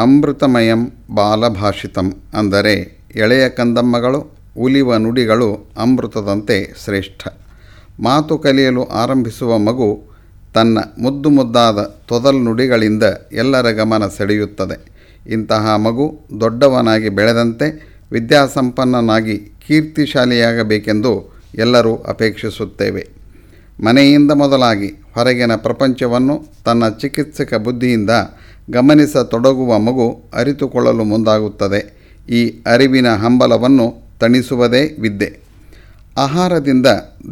ಅಮೃತಮಯಂ ಬಾಲಭಾಷಿತಂ ಅಂದರೆ ಎಳೆಯ ಕಂದಮ್ಮಗಳು, ಉಲಿವ ನುಡಿಗಳು ಅಮೃತದಂತೆ ಶ್ರೇಷ್ಠ. ಮಾತು ಕಲಿಯಲು ಆರಂಭಿಸುವ ಮಗು ತನ್ನ ಮುದ್ದು ಮುದ್ದಾದ ತೊದಲ್ ನುಡಿಗಳಿಂದ ಎಲ್ಲರ ಗಮನ ಸೆಳೆಯುತ್ತದೆ. ಇಂತಹ ಮಗು ದೊಡ್ಡವನಾಗಿ ಬೆಳೆದಂತೆ ವಿದ್ಯಾಸಂಪನ್ನನಾಗಿ ಕೀರ್ತಿಶಾಲಿಯಾಗಬೇಕೆಂದು ಎಲ್ಲರೂ ಅಪೇಕ್ಷಿಸುತ್ತೇವೆ. ಮನೆಯಿಂದ ಮೊದಲಾಗಿ ಹೊರಗಿನ ಪ್ರಪಂಚವನ್ನು ತನ್ನ ಚಿಕಿತ್ಸಕ ಬುದ್ಧಿಯಿಂದ ಗಮನಿಸತೊಡಗುವ ಮಗು ಅರಿತುಕೊಳ್ಳಲು ಮುಂದಾಗುತ್ತದೆ. ಈ ಅರಿವಿನ ಹಂಬಲವನ್ನು ತಣಿಸುವುದೇ ವಿದ್ಯೆ. ಆಹಾರದಿಂದ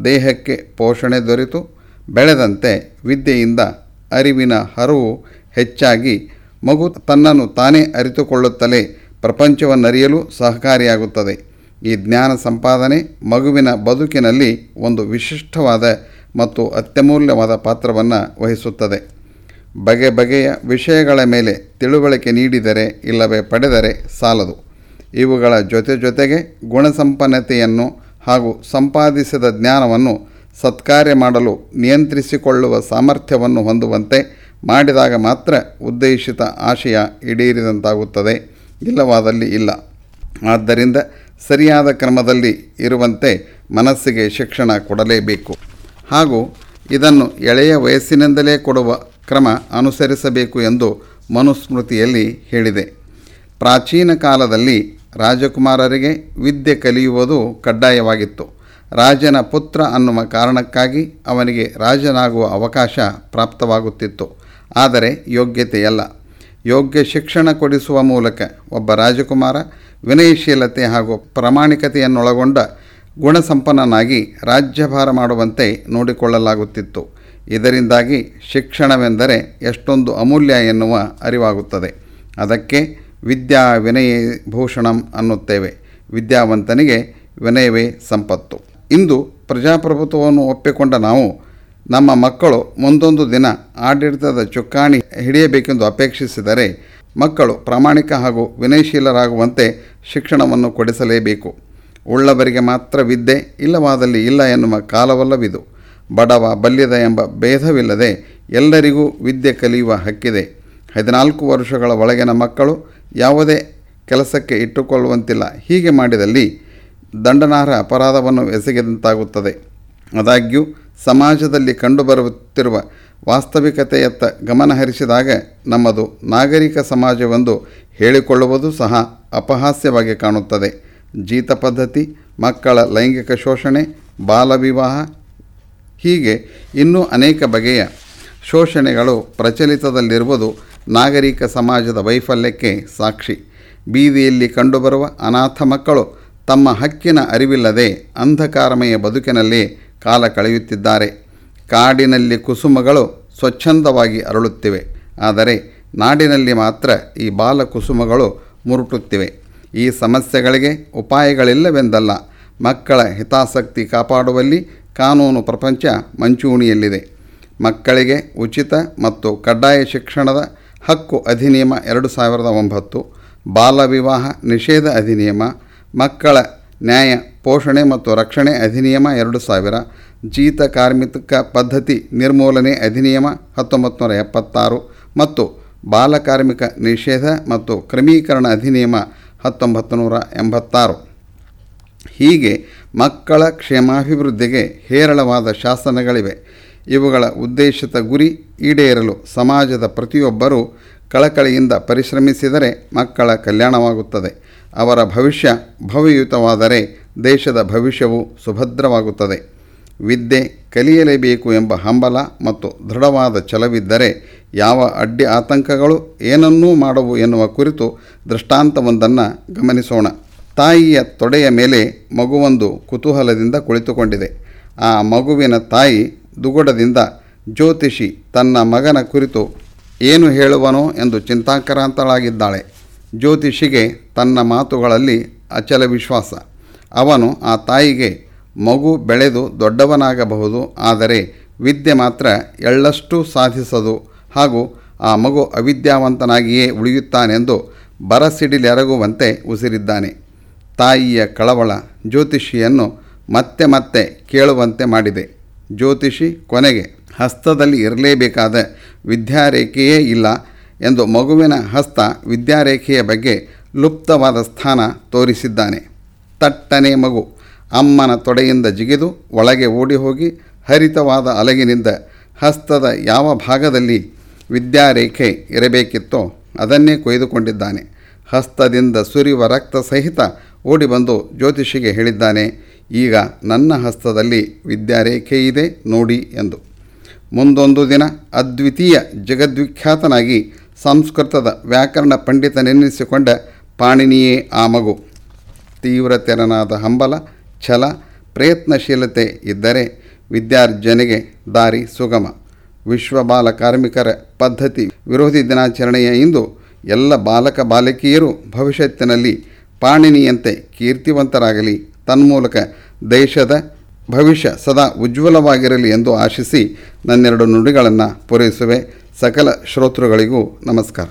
ದೇಹಕ್ಕೆ ಪೋಷಣೆ ದೊರೆತು, ಬೆಳೆದಂತೆ ವಿದ್ಯೆಯಿಂದ ಅರಿವಿನ ಹರವು ಹೆಚ್ಚಾಗಿ ಮಗು ತನ್ನನ್ನು ತಾನೇ ಅರಿತುಕೊಳ್ಳುತ್ತಲೇ ಪ್ರಪಂಚವನ್ನರಿಯಲು ಸಹಕಾರಿಯಾಗುತ್ತದೆ. ಈ ಜ್ಞಾನ ಸಂಪಾದನೆ ಮಗುವಿನ ಬದುಕಿನಲ್ಲಿ ಒಂದು ವಿಶಿಷ್ಟವಾದ ಮತ್ತು ಅತ್ಯಮೂಲ್ಯವಾದ ಪಾತ್ರವನ್ನು ವಹಿಸುತ್ತದೆ. ಬಗೆ ಬಗೆಯ ವಿಷಯಗಳ ಮೇಲೆ ತಿಳುವಳಿಕೆ ನೀಡಿದರೆ ಇಲ್ಲವೇ ಪಡೆದರೆ ಸಾಲದು. ಇವುಗಳ ಜೊತೆ ಜೊತೆಗೆ ಗುಣಸಂಪನ್ನತೆಯನ್ನು ಹಾಗೂ ಸಂಪಾದಿಸಿದ ಜ್ಞಾನವನ್ನು ಸತ್ಕಾರ್ಯ ಮಾಡಲು ನಿಯಂತ್ರಿಸಿಕೊಳ್ಳುವ ಸಾಮರ್ಥ್ಯವನ್ನು ಹೊಂದುವಂತೆ ಮಾಡಿದಾಗ ಮಾತ್ರ ಉದ್ದೇಶಿತ ಆಶಯ ಈಡೇರಿದಂತಾಗುತ್ತದೆ. ಇಲ್ಲವಾದಲ್ಲಿ ಇಲ್ಲ. ಆದ್ದರಿಂದ ಸರಿಯಾದ ಕ್ರಮದಲ್ಲಿ ಇರುವಂತೆ ಮನಸ್ಸಿಗೆ ಶಿಕ್ಷಣ ಕೊಡಲೇಬೇಕು. ಹಾಗೂ ಇದನ್ನು ಎಳೆಯ ವಯಸ್ಸಿನಿಂದಲೇ ಕೊಡುವ ಕ್ರಮ ಅನುಸರಿಸಬೇಕು ಎಂದು ಮನುಸ್ಮೃತಿಯಲ್ಲಿ ಹೇಳಿದೆ. ಪ್ರಾಚೀನ ಕಾಲದಲ್ಲಿ ರಾಜಕುಮಾರರಿಗೆ ವಿದ್ಯೆ ಕಲಿಯುವುದು ಕಡ್ಡಾಯವಾಗಿತ್ತು. ರಾಜನ ಪುತ್ರ ಅನ್ನುವ ಕಾರಣಕ್ಕಾಗಿ ಅವನಿಗೆ ರಾಜನಾಗುವ ಅವಕಾಶ ಪ್ರಾಪ್ತವಾಗುತ್ತಿತ್ತು. ಆದರೆ ಯೋಗ್ಯತೆಯಲ್ಲ. ಯೋಗ್ಯ ಶಿಕ್ಷಣ ಕೊಡಿಸುವ ಮೂಲಕ ಒಬ್ಬ ರಾಜಕುಮಾರ ವಿನಯಶೀಲತೆ ಹಾಗೂ ಪ್ರಾಮಾಣಿಕತೆಯನ್ನೊಳಗೊಂಡ ಗುಣಸಂಪನ್ನನಾಗಿ ರಾಜ್ಯಭಾರ ಮಾಡುವಂತೆ ನೋಡಿಕೊಳ್ಳಲಾಗುತ್ತಿತ್ತು. ಇದರಿಂದಾಗಿ ಶಿಕ್ಷಣವೆಂದರೆ ಎಷ್ಟೊಂದು ಅಮೂಲ್ಯ ಎನ್ನುವ ಅರಿವಾಗುತ್ತದೆ. ಅದಕ್ಕೆ ವಿದ್ಯಾ ವಿನಯ ಭೂಷಣಂ ಅನ್ನುತ್ತೇವೆ. ವಿದ್ಯಾವಂತನಿಗೆ ವಿನಯವೇ ಸಂಪತ್ತು. ಇಂದು ಪ್ರಜಾಪ್ರಭುತ್ವವನ್ನು ಒಪ್ಪಿಕೊಂಡ ನಾವು, ನಮ್ಮ ಮಕ್ಕಳು ಮುಂದೊಂದು ದಿನ ಆಡಳಿತದ ಚುಕ್ಕಾಣಿ ಹಿಡಿಯಬೇಕೆಂದು ಅಪೇಕ್ಷಿಸಿದರೆ ಮಕ್ಕಳು ಪ್ರಾಮಾಣಿಕ ಹಾಗೂ ವಿನಯಶೀಲರಾಗುವಂತೆ ಶಿಕ್ಷಣವನ್ನು ಕೊಡಿಸಲೇಬೇಕು. ಉಳ್ಳವರಿಗೆ ಮಾತ್ರ ವಿದ್ಯೆ ಇಲ್ಲವಾದಲ್ಲಿ ಇಲ್ಲ ಎನ್ನುವ ಕಾಲವಲ್ಲವಿದು. ಬಡವ ಬಲ್ಯದ ಎಂಬ ಭೇದವಿಲ್ಲದೆ ಎಲ್ಲರಿಗೂ ವಿದ್ಯೆ ಕಲಿಯುವ ಹಕ್ಕಿದೆ. ಹದಿನಾಲ್ಕು ವರ್ಷಗಳ ಒಳಗಿನ ಮಕ್ಕಳು ಯಾವುದೇ ಕೆಲಸಕ್ಕೆ ಇಟ್ಟುಕೊಳ್ಳುವಂತಿಲ್ಲ. ಹೀಗೆ ಮಾಡಿದಲ್ಲಿ ದಂಡನಾರ್ಹ ಅಪರಾಧವನ್ನು ಎಸಗಿದಂತಾಗುತ್ತದೆ. ಆದಾಗ್ಯೂ, ಸಮಾಜದಲ್ಲಿ ಕಂಡುಬರುತ್ತಿರುವ ವಾಸ್ತವಿಕತೆಯತ್ತ ಗಮನಹರಿಸಿದಾಗ ನಮ್ಮದು ನಾಗರಿಕ ಸಮಾಜವೆಂದು ಹೇಳಿಕೊಳ್ಳುವುದು ಸಹ ಅಪಹಾಸ್ಯವಾಗಿ ಕಾಣುತ್ತದೆ. ಜೀತ ಪದ್ಧತಿ, ಮಕ್ಕಳ ಲೈಂಗಿಕ ಶೋಷಣೆ ಬಾಲವಿವಾಹ ಹೀಗೆ ಇನ್ನೂ ಅನೇಕ ಬಗೆಯ ಶೋಷಣೆಗಳು ಪ್ರಚಲಿತದಲ್ಲಿರುವುದು ನಾಗರಿಕ ಸಮಾಜದ ವೈಫಲ್ಯಕ್ಕೆ ಸಾಕ್ಷಿ. ಬೀದಿಯಲ್ಲಿ ಕಂಡುಬರುವ ಅನಾಥ ಮಕ್ಕಳು ತಮ್ಮ ಹಕ್ಕಿನ ಅರಿವಿಲ್ಲದೆ ಅಂಧಕಾರಮಯ ಬದುಕಿನಲ್ಲಿ ಕಾಲ ಕಳೆಯುತ್ತಿದ್ದಾರೆ. ಕಾಡಿನಲ್ಲಿ ಕುಸುಮಗಳು ಸ್ವಚ್ಛಂದವಾಗಿ ಅರಳುತ್ತಿವೆ. ಆದರೆ ನಾಡಿನಲ್ಲಿ ಮಾತ್ರ ಈ ಬಾಲ ಕುಸುಮಗಳು ಮುರುಟುತ್ತಿವೆ. ಈ ಸಮಸ್ಯೆಗಳಿಗೆ ಉಪಾಯಗಳಿಲ್ಲವೆಂದಲ್ಲ. ಮಕ್ಕಳ ಹಿತಾಸಕ್ತಿ ಕಾಪಾಡುವಲ್ಲಿ ಕಾನೂನು ಪ್ರಪಂಚ ಮಂಚೂಣಿಯಲ್ಲಿದೆ. ಮಕ್ಕಳಿಗೆ ಉಚಿತ ಮತ್ತು ಕಡ್ಡಾಯ ಶಿಕ್ಷಣದ ಹಕ್ಕು ಅಧಿನಿಯಮ ಎರಡು ಸಾವಿರದ ಒಂಬತ್ತು, ಬಾಲ ವಿವಾಹ ನಿಷೇಧ ಅಧಿನಿಯಮ, ಮಕ್ಕಳ ನ್ಯಾಯ ಪೋಷಣೆ ಮತ್ತು ರಕ್ಷಣೆ ಅಧಿನಿಯಮ ಎರಡು ಸಾವಿರ, ಜೀತ ಕಾರ್ಮಿಕ ಪದ್ಧತಿ ನಿರ್ಮೂಲನೆ ಅಧಿನಿಯಮ ಹತ್ತೊಂಬತ್ತು ನೂರ ಎಪ್ಪತ್ತಾರು ಮತ್ತು ಬಾಲಕಾರ್ಮಿಕ ನಿಷೇಧ ಮತ್ತು ಕ್ರಮೀಕರಣ ಅಧಿನಿಯಮ ಹತ್ತೊಂಬತ್ತು ನೂರ ಎಂಬತ್ತಾರು. ಹೀಗೆ ಮಕ್ಕಳ ಕ್ಷೇಮಾಭಿವೃದ್ಧಿಗೆ ಹೇರಳವಾದ ಶಾಸನಗಳಿವೆ. ಇವುಗಳ ಉದ್ದೇಶಿತ ಗುರಿ ಈಡೇರಲು ಸಮಾಜದ ಪ್ರತಿಯೊಬ್ಬರೂ ಕಳಕಳಿಯಿಂದ ಪರಿಶ್ರಮಿಸಿದರೆ ಮಕ್ಕಳ ಕಲ್ಯಾಣವಾಗುತ್ತದೆ. ಅವರ ಭವಿಷ್ಯ ಭವಯುತವಾದರೆ ದೇಶದ ಭವಿಷ್ಯವು ಸುಭದ್ರವಾಗುತ್ತದೆ. ವಿದ್ಯೆ ಕಲಿಯಲೇಬೇಕು ಎಂಬ ಹಂಬಲ ಮತ್ತು ದೃಢವಾದ ಛಲವಿದ್ದರೆ ಯಾವ ಅಡ್ಡಿ ಆತಂಕಗಳು ಏನನ್ನೂ ಮಾಡವು ಎನ್ನುವ ಕುರಿತು ದೃಷ್ಟಾಂತವೊಂದನ್ನು ಗಮನಿಸೋಣ. ತಾಯಿಯ ತೊಡೆಯ ಮೇಲೆ ಮಗುವೊಂದು ಕುತೂಹಲದಿಂದ ಕುಳಿತುಕೊಂಡಿದೆ. ಆ ಮಗುವಿನ ತಾಯಿ ದುಗುಡದಿಂದ ಜ್ಯೋತಿಷಿ ತನ್ನ ಮಗನ ಕುರಿತು ಏನು ಹೇಳುವನೋ ಎಂದು ಚಿಂತಾಕ್ರಾಂತಳಾಗಿದ್ದಾಳೆ. ಜ್ಯೋತಿಷಿಗೆ ತನ್ನ ಮಾತುಗಳಲ್ಲಿ ಅಚಲ ವಿಶ್ವಾಸ. ಅವನು ಆ ತಾಯಿಗೆ ಮಗು ಬೆಳೆದು ದೊಡ್ಡವನಾಗಬಹುದು, ಆದರೆ ವಿದ್ಯೆ ಮಾತ್ರ ಎಳ್ಳಷ್ಟು ಸಾಧಿಸದು ಹಾಗೂ ಆ ಮಗು ಅವಿದ್ಯಾವಂತನಾಗಿಯೇ ಉಳಿಯುತ್ತಾನೆಂದು ಬರಸಿಡಿಲೆರಗುವಂತೆ ಉಸಿರಿದ್ದಾನೆ. ತಾಯಿಯ ಕಳವಳ ಜ್ಯೋತಿಷಿಯನ್ನು ಮತ್ತೆ ಮತ್ತೆ ಕೇಳುವಂತೆ ಮಾಡಿದೆ. ಜ್ಯೋತಿಷಿ ಕೊನೆಗೆ, ಹಸ್ತದಲ್ಲಿ ಇರಲೇಬೇಕಾದ ವಿದ್ಯಾರೇಖೆಯೇ ಇಲ್ಲ ಎಂದು ಮಗುವಿನ ಹಸ್ತ ವಿದ್ಯಾರೇಖೆಯ ಬಗ್ಗೆ ಲುಪ್ತವಾದ ಸ್ಥಾನ ತೋರಿಸಿದ್ದಾನೆ. ತಟ್ಟನೆ ಮಗು, ಅಮ್ಮನ ತೊಡೆಯಿಂದ ಜಿಗಿದು ಒಳಗೆ ಓಡಿ ಹೋಗಿ ಹರಿತವಾದ ಅಲಗಿನಿಂದ ಹಸ್ತದ ಯಾವ ಭಾಗದಲ್ಲಿ ವಿದ್ಯಾರೇಖೆ ಇರಬೇಕಿತ್ತೋ ಅದನ್ನೇ ಕೊಯ್ದುಕೊಂಡಿದ್ದಾನೆ. ಹಸ್ತದಿಂದ ಸುರಿಯುವ ರಕ್ತ ಸಹಿತ ಓಡಿ ಬಂದು ಜ್ಯೋತಿಷಿಗೆ ಹೇಳಿದ್ದಾನೆ, ಈಗ ನನ್ನ ಹಸ್ತದಲ್ಲಿ ವಿದ್ಯಾರೇಖೆ ಇದೆ ನೋಡಿ ಎಂದು. ಮುಂದೊಂದು ದಿನ ಅದ್ವಿತೀಯ ಜಗದ್ವಿಖ್ಯಾತನಾಗಿ ಸಂಸ್ಕೃತದ ವ್ಯಾಕರಣ ಪಂಡಿತನೆನ್ನಿಸಿಕೊಂಡ ಪಾಣಿನಿಯೇ ಆ ಮಗು. ತೀವ್ರತೆರನಾದ ಹಂಬಲ, ಛಲ, ಪ್ರಯತ್ನಶೀಲತೆ ಇದ್ದರೆ ವಿದ್ಯಾರ್ಜನೆಗೆ ದಾರಿ ಸುಗಮ. ವಿಶ್ವ ಬಾಲ ಕಾರ್ಮಿಕರ ಪದ್ಧತಿ ವಿರೋಧಿ ದಿನಾಚರಣೆಯ ಇಂದು ಎಲ್ಲ ಬಾಲಕ ಬಾಲಕಿಯರು ಭವಿಷ್ಯತ್ತಿನಲ್ಲಿ ಪಾಣಿನಿಯಂತೆ ಕೀರ್ತಿವಂತರಾಗಲಿ, ತನ್ಮೂಲಕ ದೇಶದ ಭವಿಷ್ಯ ಸದಾ ಉಜ್ವಲವಾಗಿರಲಿ ಎಂದು ಆಶಿಸಿ ನನ್ನೆರಡು ನುಡಿಗಳನ್ನು ಪೂರೈಸುವೆ. ಸಕಲ ಶ್ರೋತೃಗಳಿಗೂ ನಮಸ್ಕಾರ.